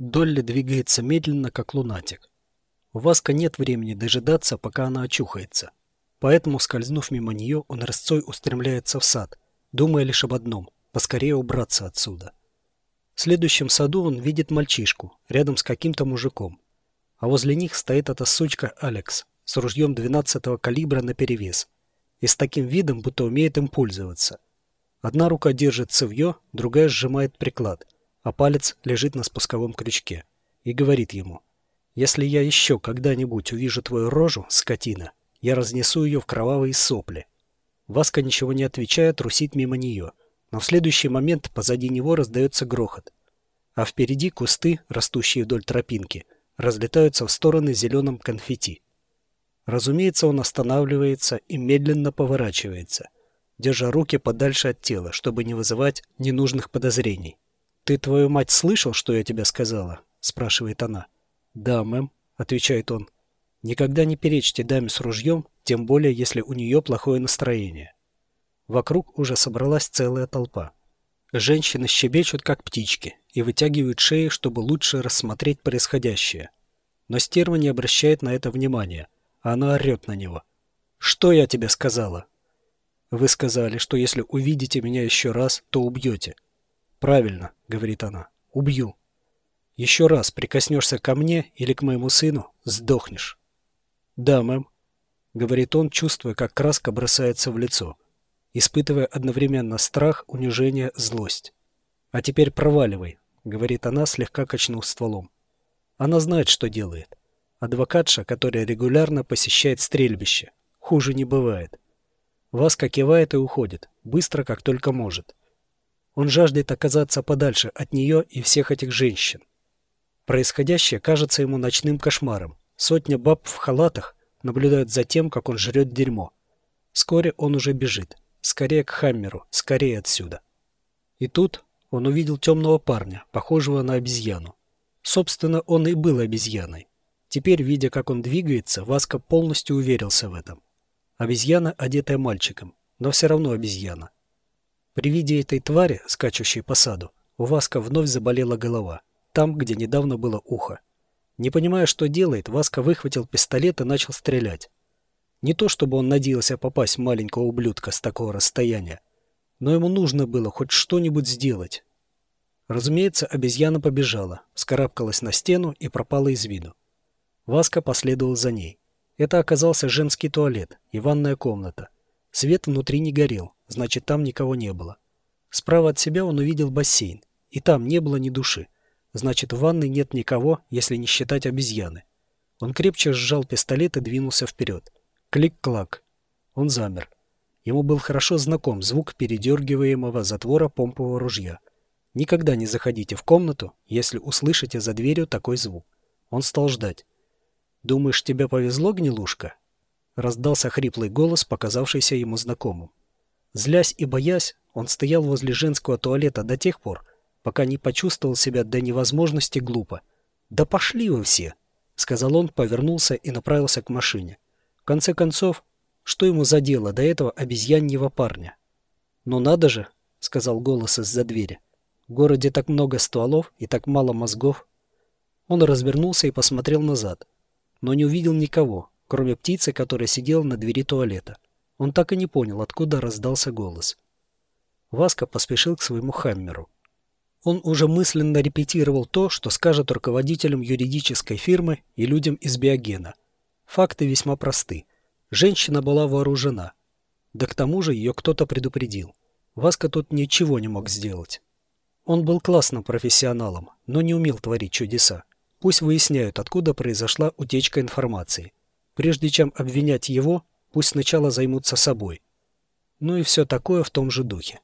Долли двигается медленно, как лунатик. У Васка нет времени дожидаться, пока она очухается. Поэтому, скользнув мимо нее, он рысцой устремляется в сад, думая лишь об одном – поскорее убраться отсюда. В следующем саду он видит мальчишку, рядом с каким-то мужиком. А возле них стоит эта сучка Алекс с ружьем 12-го калибра наперевес и с таким видом, будто умеет им пользоваться. Одна рука держит цевье, другая сжимает приклад, а палец лежит на спусковом крючке. И говорит ему, «Если я еще когда-нибудь увижу твою рожу, скотина, я разнесу ее в кровавые сопли». Васка ничего не отвечая, трусит мимо нее, но в следующий момент позади него раздается грохот, а впереди кусты, растущие вдоль тропинки, разлетаются в стороны зеленым конфетти. Разумеется, он останавливается и медленно поворачивается, держа руки подальше от тела, чтобы не вызывать ненужных подозрений. «Ты, твою мать, слышал, что я тебе сказала?» – спрашивает она. «Да, мэм», – отвечает он. «Никогда не перечьте даме с ружьем, тем более, если у нее плохое настроение». Вокруг уже собралась целая толпа. Женщины щебечут, как птички, и вытягивают шеи, чтобы лучше рассмотреть происходящее. Но стерва не обращает на это внимания – она орет на него. «Что я тебе сказала?» «Вы сказали, что если увидите меня еще раз, то убьете». «Правильно», — говорит она, — «убью». «Еще раз прикоснешься ко мне или к моему сыну, сдохнешь». «Да, мэм», — говорит он, чувствуя, как краска бросается в лицо, испытывая одновременно страх, унижение, злость. «А теперь проваливай», — говорит она, слегка качнув стволом. Она знает, что делает. Адвокатша, которая регулярно посещает стрельбище. Хуже не бывает. Васка кивает и уходит, быстро, как только может. Он жаждет оказаться подальше от нее и всех этих женщин. Происходящее кажется ему ночным кошмаром. Сотня баб в халатах наблюдают за тем, как он жрет дерьмо. Вскоре он уже бежит. Скорее к Хаммеру, скорее отсюда. И тут он увидел темного парня, похожего на обезьяну. Собственно, он и был обезьяной. Теперь, видя, как он двигается, Васка полностью уверился в этом. Обезьяна, одетая мальчиком, но все равно обезьяна. При виде этой твари, скачущей по саду, у Васка вновь заболела голова, там, где недавно было ухо. Не понимая, что делает, Васка выхватил пистолет и начал стрелять. Не то, чтобы он надеялся попасть в маленького ублюдка с такого расстояния, но ему нужно было хоть что-нибудь сделать. Разумеется, обезьяна побежала, скарабкалась на стену и пропала из виду. Васка последовал за ней. Это оказался женский туалет и ванная комната. Свет внутри не горел, значит, там никого не было. Справа от себя он увидел бассейн, и там не было ни души. Значит, в ванной нет никого, если не считать обезьяны. Он крепче сжал пистолет и двинулся вперед. Клик-клак. Он замер. Ему был хорошо знаком звук передергиваемого затвора помпового ружья. Никогда не заходите в комнату, если услышите за дверью такой звук. Он стал ждать. «Думаешь, тебе повезло, гнилушка?» Раздался хриплый голос, показавшийся ему знакомым. Злясь и боясь, он стоял возле женского туалета до тех пор, пока не почувствовал себя до невозможности глупо. «Да пошли вы все!» — сказал он, повернулся и направился к машине. В конце концов, что ему за дело до этого обезьяньего парня? «Ну надо же!» — сказал голос из-за двери. «В городе так много стволов и так мало мозгов». Он развернулся и посмотрел назад но не увидел никого, кроме птицы, которая сидела на двери туалета. Он так и не понял, откуда раздался голос. Васка поспешил к своему хаммеру. Он уже мысленно репетировал то, что скажет руководителям юридической фирмы и людям из биогена. Факты весьма просты. Женщина была вооружена. Да к тому же ее кто-то предупредил. Васка тут ничего не мог сделать. Он был классным профессионалом, но не умел творить чудеса. Пусть выясняют, откуда произошла утечка информации. Прежде чем обвинять его, пусть сначала займутся собой. Ну и все такое в том же духе.